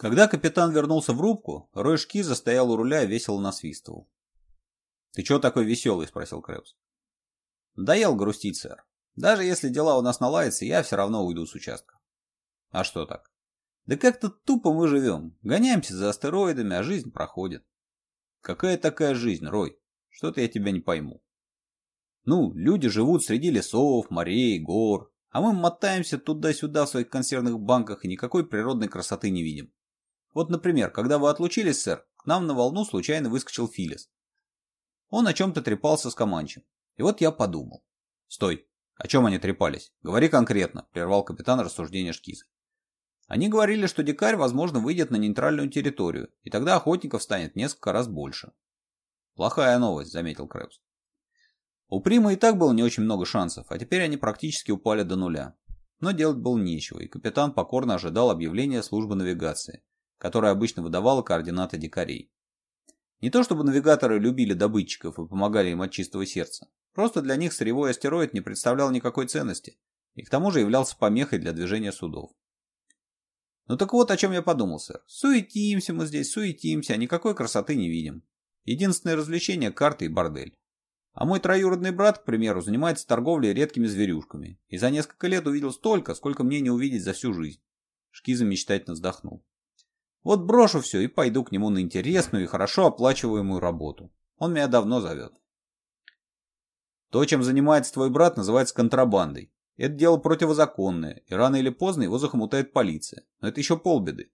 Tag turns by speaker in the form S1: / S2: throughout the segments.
S1: Когда капитан вернулся в рубку, Рой Шкиза стоял у руля и весело насвистывал. «Ты чего такой веселый?» — спросил Крэпс. «Доел грустить, сэр. Даже если дела у нас наладятся, я все равно уйду с участка». «А что так?» «Да как-то тупо мы живем. Гоняемся за астероидами, а жизнь проходит». «Какая такая жизнь, Рой? Что-то я тебя не пойму». «Ну, люди живут среди лесов, морей, гор, а мы мотаемся туда-сюда в своих консервных банках и никакой природной красоты не видим». Вот, например, когда вы отлучились, сэр, к нам на волну случайно выскочил Филис. Он о чем-то трепался с Команчем. И вот я подумал. Стой, о чем они трепались? Говори конкретно, прервал капитан рассуждение Шкиза. Они говорили, что дикарь, возможно, выйдет на нейтральную территорию, и тогда охотников станет несколько раз больше. Плохая новость, заметил Крэпс. У Прима и так было не очень много шансов, а теперь они практически упали до нуля. Но делать было нечего, и капитан покорно ожидал объявления службы навигации которая обычно выдавала координаты дикарей. Не то чтобы навигаторы любили добытчиков и помогали им от чистого сердца, просто для них сырьевой астероид не представлял никакой ценности и к тому же являлся помехой для движения судов. Ну так вот, о чем я подумал, сэр. Суетимся мы здесь, суетимся, а никакой красоты не видим. Единственное развлечение – карты и бордель. А мой троюродный брат, к примеру, занимается торговлей редкими зверюшками и за несколько лет увидел столько, сколько мне не увидеть за всю жизнь. Шкиза мечтательно вздохнул. Вот брошу все и пойду к нему на интересную и хорошо оплачиваемую работу. Он меня давно зовет. То, чем занимается твой брат, называется контрабандой. Это дело противозаконное, и рано или поздно его захомутает полиция. Но это еще полбеды.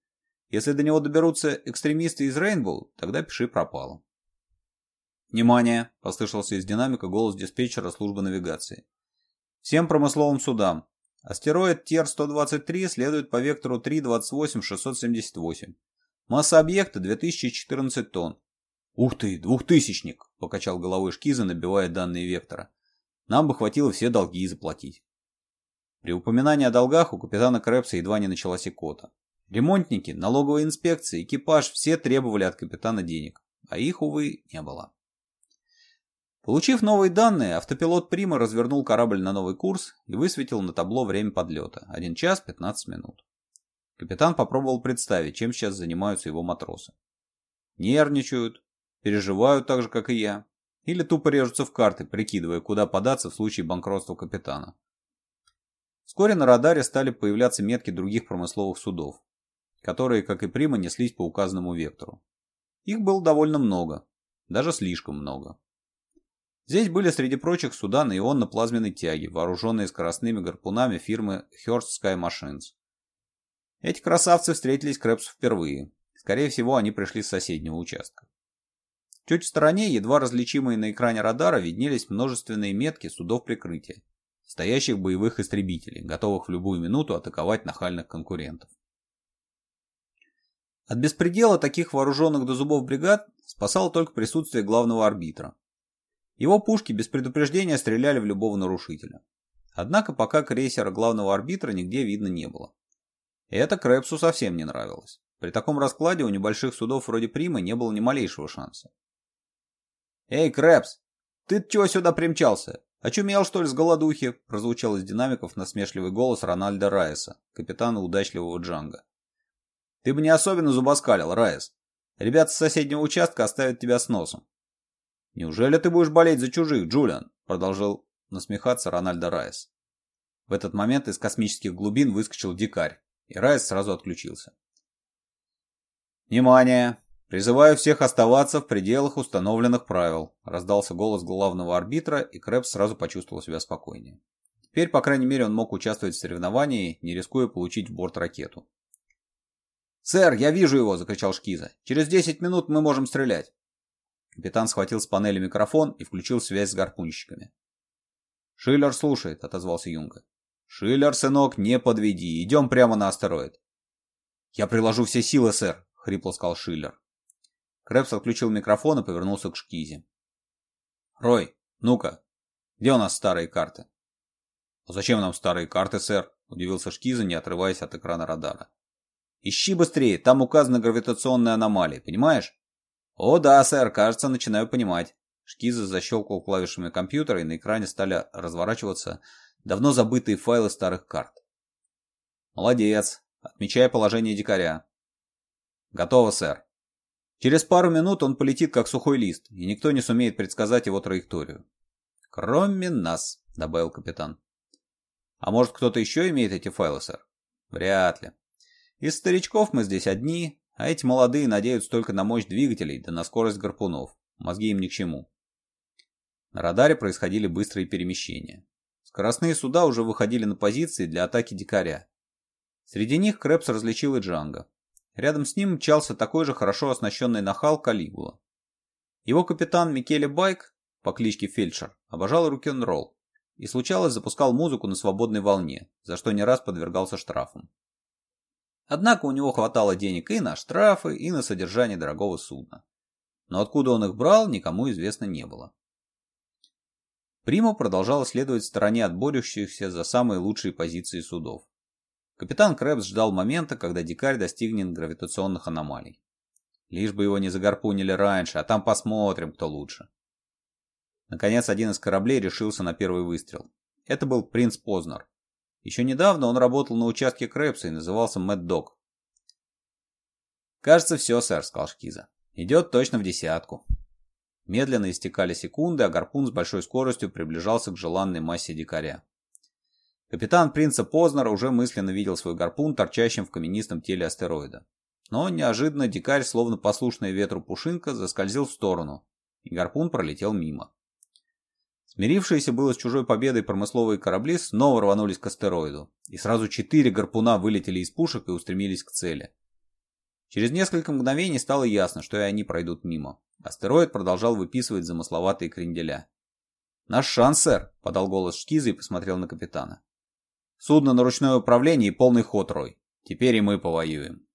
S1: Если до него доберутся экстремисты из Рейнбоу, тогда пиши пропало. «Внимание!» – послышался из динамика голос диспетчера службы навигации. «Всем промысловым судам! Астероид Тер-123 следует по вектору 3.28.678. Масса объекта 2014 тонн. «Ух ты, двухтысячник!» – покачал головой Шкиза, набивая данные вектора. «Нам бы хватило все долги и заплатить». При упоминании о долгах у капитана Крэпса едва не началась икота. Ремонтники, налоговая инспекция, экипаж – все требовали от капитана денег, а их, увы, не было. Получив новые данные, автопилот Прима развернул корабль на новый курс и высветил на табло время подлета – 1 час 15 минут. Капитан попробовал представить, чем сейчас занимаются его матросы. Нервничают, переживают так же, как и я, или тупо режутся в карты, прикидывая, куда податься в случае банкротства капитана. Вскоре на радаре стали появляться метки других промысловых судов, которые, как и Прима, неслись по указанному вектору. Их было довольно много, даже слишком много. Здесь были среди прочих суда на ионно-плазменной тяге, вооруженные скоростными гарпунами фирмы Hearst Sky Machines. Эти красавцы встретились Крэпсу впервые. Скорее всего, они пришли с соседнего участка. Чуть в стороне, едва различимые на экране радара, виднелись множественные метки судов прикрытия, стоящих боевых истребителей, готовых в любую минуту атаковать нахальных конкурентов. От беспредела таких вооруженных до зубов бригад спасало только присутствие главного арбитра, его пушки без предупреждения стреляли в любого нарушителя. Однако пока крейсера главного арбитра нигде видно не было. Это Крэпсу совсем не нравилось. При таком раскладе у небольших судов вроде Примы не было ни малейшего шанса. «Эй, Крэпс, ты чего сюда примчался? Очумел, что ли, с голодухи?» прозвучал из динамиков насмешливый голос Рональда Райеса, капитана удачливого Джанга. «Ты бы не особенно зубоскалил, Райес. Ребята с соседнего участка оставят тебя с носом. «Неужели ты будешь болеть за чужих, Джулиан?» – продолжил насмехаться Рональдо Райс. В этот момент из космических глубин выскочил дикарь, и Райс сразу отключился. «Внимание! Призываю всех оставаться в пределах установленных правил», – раздался голос главного арбитра, и Крэпс сразу почувствовал себя спокойнее. Теперь, по крайней мере, он мог участвовать в соревновании, не рискуя получить в борт ракету. «Сэр, я вижу его!» – закричал Шкиза. «Через 10 минут мы можем стрелять!» Капитан схватил с панели микрофон и включил связь с гарпунщиками. «Шиллер слушает», — отозвался Юнга. «Шиллер, сынок, не подведи. Идем прямо на астероид». «Я приложу все силы, сэр», — хрипло сказал Шиллер. Крэпс отключил микрофон и повернулся к Шкизе. «Рой, ну-ка, где у нас старые карты?» «А Зачем нам старые карты, сэр?» — удивился Шкиза, не отрываясь от экрана радара. «Ищи быстрее, там указаны гравитационные аномалии, понимаешь? «О да, сэр, кажется, начинаю понимать». Шкиза защелкал клавишами компьютера, и на экране стали разворачиваться давно забытые файлы старых карт. «Молодец. Отмечая положение дикаря». «Готово, сэр». Через пару минут он полетит как сухой лист, и никто не сумеет предсказать его траекторию. «Кроме нас», — добавил капитан. «А может, кто-то еще имеет эти файлы, сэр?» «Вряд ли. Из старичков мы здесь одни, а эти молодые надеются только на мощь двигателей да на скорость гарпунов. Мозги им ни к чему. На радаре происходили быстрые перемещения. Скоростные суда уже выходили на позиции для атаки дикаря. Среди них Крэпс различил и Джанга. Рядом с ним мчался такой же хорошо оснащенный нахал Калигула. Его капитан Микеле Байк по кличке Фельдшер обожал рок-н-ролл и случалось запускал музыку на свободной волне, за что не раз подвергался штрафам. Однако у него хватало денег и на штрафы, и на содержание дорогого судна. Но откуда он их брал, никому известно не было. Прима продолжала следовать стороне от борющихся за самые лучшие позиции судов. Капитан Крэбс ждал момента, когда дикарь достигнет гравитационных аномалий. Лишь бы его не загорпунили раньше, а там посмотрим, кто лучше. Наконец, один из кораблей решился на первый выстрел. Это был принц Познер, еще недавно он работал на участке Крэпса и назывался Мэтт Дог. «Кажется, все, сэр», — сказал Шкиза. «Идет точно в десятку». Медленно истекали секунды, а гарпун с большой скоростью приближался к желанной массе дикаря. Капитан принца Познера уже мысленно видел свой гарпун, торчащим в каменистом теле астероида. Но неожиданно дикарь, словно послушная ветру пушинка, заскользил в сторону, и гарпун пролетел мимо. Смирившиеся было с чужой победой промысловые корабли снова рванулись к астероиду, и сразу четыре гарпуна вылетели из пушек и устремились к цели. Через несколько мгновений стало ясно, что и они пройдут мимо. Астероид продолжал выписывать замысловатые кренделя. «Наш шанс, сэр!» — подал голос Шкиза и посмотрел на капитана. «Судно на ручное управление и полный ход, Рой. Теперь и мы повоюем».